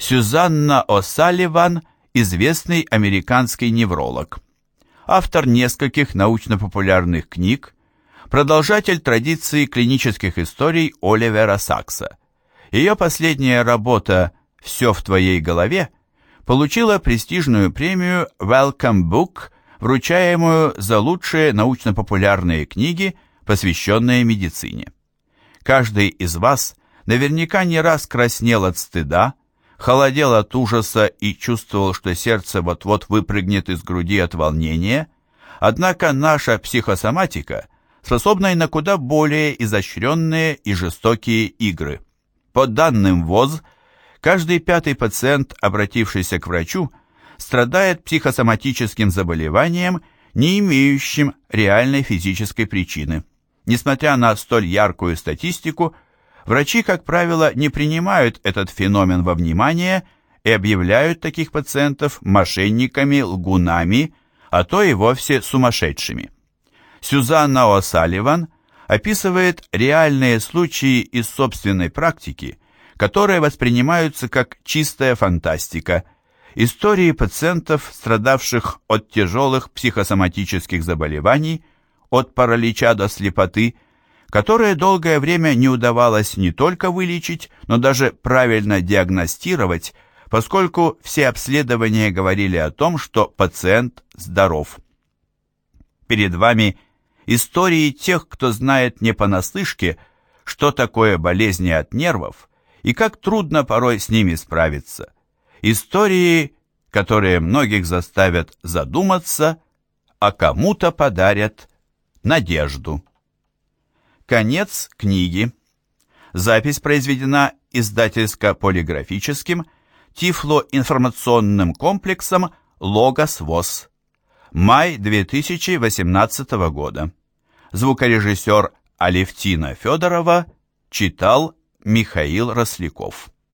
Сюзанна О'Салливан – известный американский невролог. Автор нескольких научно-популярных книг, продолжатель традиции клинических историй Оливера Сакса. Ее последняя работа «Все в твоей голове» получила престижную премию Welcome Book, вручаемую за лучшие научно-популярные книги, посвященные медицине. Каждый из вас наверняка не раз краснел от стыда, холодел от ужаса и чувствовал, что сердце вот-вот выпрыгнет из груди от волнения, однако наша психосоматика способна и на куда более изощренные и жестокие игры. По данным ВОЗ, каждый пятый пациент, обратившийся к врачу, страдает психосоматическим заболеванием, не имеющим реальной физической причины. Несмотря на столь яркую статистику, врачи, как правило, не принимают этот феномен во внимание и объявляют таких пациентов мошенниками, лгунами, а то и вовсе сумасшедшими. Сюзанна О'Салливан описывает реальные случаи из собственной практики, которые воспринимаются как чистая фантастика, истории пациентов, страдавших от тяжелых психосоматических заболеваний, от паралича до слепоты, которые долгое время не удавалось не только вылечить, но даже правильно диагностировать, поскольку все обследования говорили о том, что пациент здоров. Перед вами истории тех, кто знает не понаслышке, что такое болезни от нервов и как трудно порой с ними справиться. Истории, которые многих заставят задуматься, а кому-то подарят надежду. Конец книги. Запись произведена издательско-полиграфическим тифлоинформационным комплексом «Логос ВОЗ». Май 2018 года. Звукорежиссер Алевтина Федорова читал Михаил Росляков.